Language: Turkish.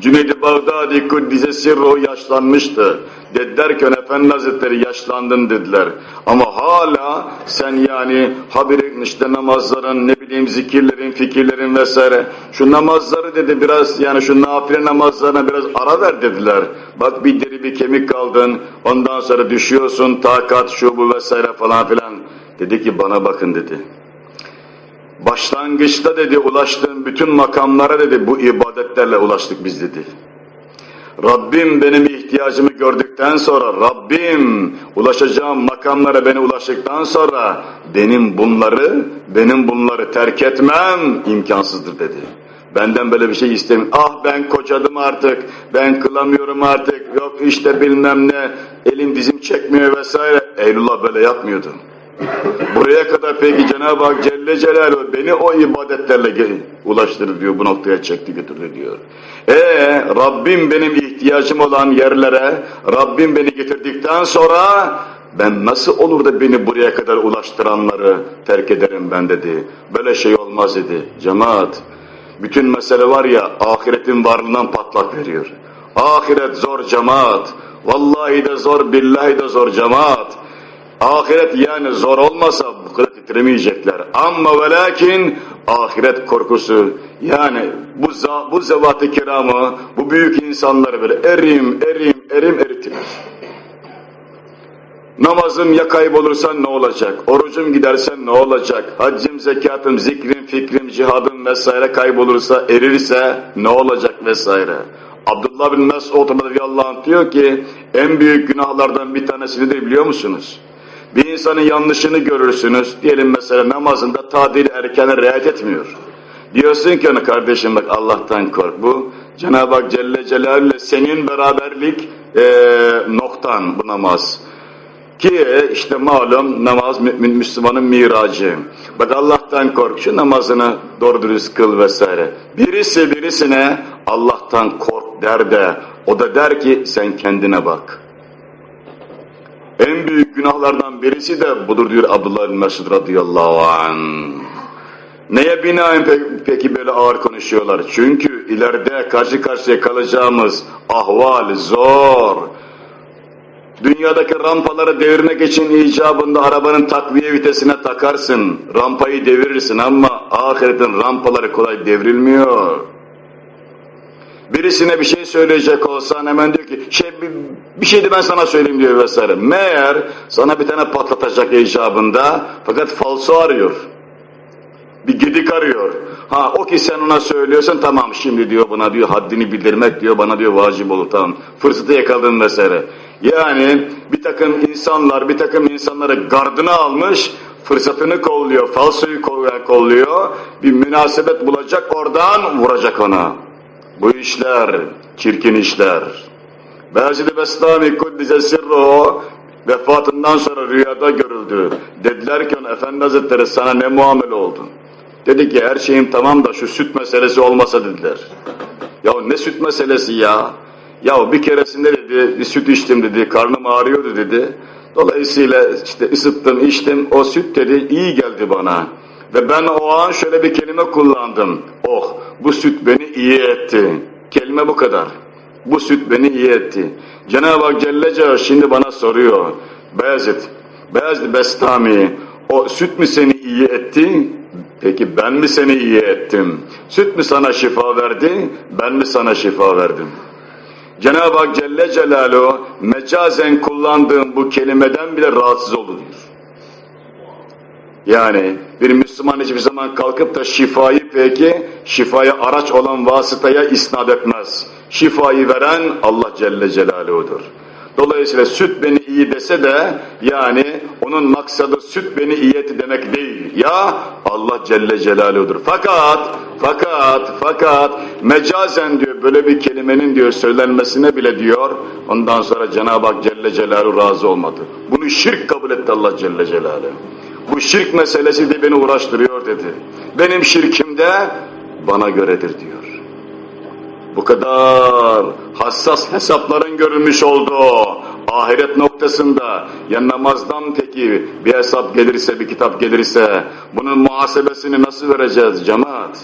Cüneyd-i Bağdadi Kuddise Sirruhu yaşlanmıştı. Dediler ki Efendi Hazretleri yaşlandın dediler. Ama hala sen yani haberi işte namazların ne bileyim zikirlerin, fikirlerin vesaire şu namazları dedi biraz yani şu nafile namazlarına biraz ara ver dediler. Bak bir deri bir kemik kaldın ondan sonra düşüyorsun takat şu bu vesaire falan filan. Dedi ki bana bakın dedi. Başlangıçta dedi ulaştığım bütün makamlara dedi bu ibadetlerle ulaştık biz dedi. Rabbim benim ihtiyacımı gördükten sonra, Rabbim ulaşacağım makamlara beni ulaştıktan sonra benim bunları, benim bunları terk etmem imkansızdır dedi. Benden böyle bir şey istemiyorum. Ah ben kocadım artık, ben kılamıyorum artık, yok işte bilmem ne, elim dizim çekmiyor vesaire. Eylullah böyle yapmıyordu. Buraya kadar peki Cenab-ı Hak Celle Celaluhu beni o ibadetlerle ulaştırır diyor, bu noktaya çekti götürdü diyor. Ee Rabbim benim ihtiyacım olan yerlere, Rabbim beni getirdikten sonra ben nasıl olur da beni buraya kadar ulaştıranları terk ederim ben dedi. Böyle şey olmaz dedi. Cemaat, bütün mesele var ya ahiretin varlığından patlak veriyor. Ahiret zor cemaat. Vallahi de zor, billahi de zor cemaat. Ahiret yani zor olmasa bu kadar titremeyecekler. Ama ve lakin ahiret korkusu yani bu, bu zevat-ı kiramı, bu büyük insanları böyle erim, erim, erim eritir. Namazım ya kaybolursan ne olacak? Orucum gidersen ne olacak? Haccım, zekatım, zikrim, fikrim, cihadım vesaire kaybolursa, erirse ne olacak vesaire. Abdullah bin Mesud radıyallahu anh diyor ki en büyük günahlardan bir tanesi nedir biliyor musunuz? Bir insanın yanlışını görürsünüz. Diyelim mesela namazında tadil erkene riayet etmiyor. Diyorsun ki ona kardeşim bak Allah'tan kork. Bu Cenab-ı Hak Celle Celaluhu senin beraberlik e, noktan bu namaz. Ki işte malum namaz mümin Müslümanın miracı. Bak Allah'tan kork şu namazını doğru dürüst kıl vesaire. Birisi birisine Allah'tan kork der de o da der ki sen kendine bak. En büyük günahlardan birisi de budur diyor Abdullah bin Mesud radıyallahu anh. Neye binaen pe peki böyle ağır konuşuyorlar? Çünkü ileride karşı karşıya kalacağımız ahval zor. Dünyadaki rampaları devirmek için icabında arabanın takviye vitesine takarsın. Rampayı devirirsin ama ahiretin rampaları kolay devrilmiyor. Birisine bir şey söyleyecek olsan hemen diyor ki şey bir, bir şeydi ben sana söyleyeyim diyor vesaire. Meğer sana bir tane patlatacak icabında fakat falso arıyor. Bir gidik arıyor. Ha o ki sen ona söylüyorsun tamam şimdi diyor buna diyor haddini bildirmek diyor bana diyor vacip olur tamam. Fırsatı yakaladın vesaire. Yani bir takım insanlar bir takım insanları gardına almış fırsatını kolluyor, falsoyu kolluyor, bir münasebet bulacak oradan vuracak ona. Bu işler, çirkin işler. Bezid-i Bestami Kuddise Sirruhu vefatından sonra rüyada görüldü. Dediler ki Efendi Hazretleri sana ne muamele oldu? Dedi ki her şeyim tamam da şu süt meselesi olmasa dediler. Ya ne süt meselesi ya? Ya bir keresinde dedi bir süt içtim dedi karnım ağrıyordu dedi. Dolayısıyla işte ısıttım içtim o süt dedi iyi geldi bana. Ve ben o an şöyle bir kelime kullandım. Oh bu süt beni iyi etti. Kelime bu kadar. Bu süt beni iyi etti. Cenab-ı Hak Celle Celaluhu şimdi bana soruyor. Beyazıt, Beyazıt Bestami o süt mü seni iyi etti? Peki ben mi seni iyi ettim? Süt mü sana şifa verdi? Ben mi sana şifa verdim? Cenab-ı Hak Celle Celaluhu mecazen kullandığım bu kelimeden bile rahatsız olur diyor. Yani bir Müslüman hiçbir zaman kalkıp da şifayı peki şifaya araç olan vasıtaya isnat etmez. Şifayı veren Allah Celle Celaluhu'dur. Dolayısıyla süt beni iyi dese de yani onun maksadı süt beni iyi etti demek değil. Ya Allah Celle Celaluhu'dur. Fakat, fakat, fakat mecazen diyor böyle bir kelimenin diyor söylenmesine bile diyor ondan sonra Cenab-ı Hak Celle Celaluhu razı olmadı. Bunu şirk kabul etti Allah Celle Celaluhu. Bu şirk meselesi de beni uğraştırıyor dedi. Benim şirkim de bana göredir diyor. Bu kadar hassas hesapların görülmüş olduğu ahiret noktasında ya namazdan peki bir hesap gelirse bir kitap gelirse bunun muhasebesini nasıl vereceğiz cemaat?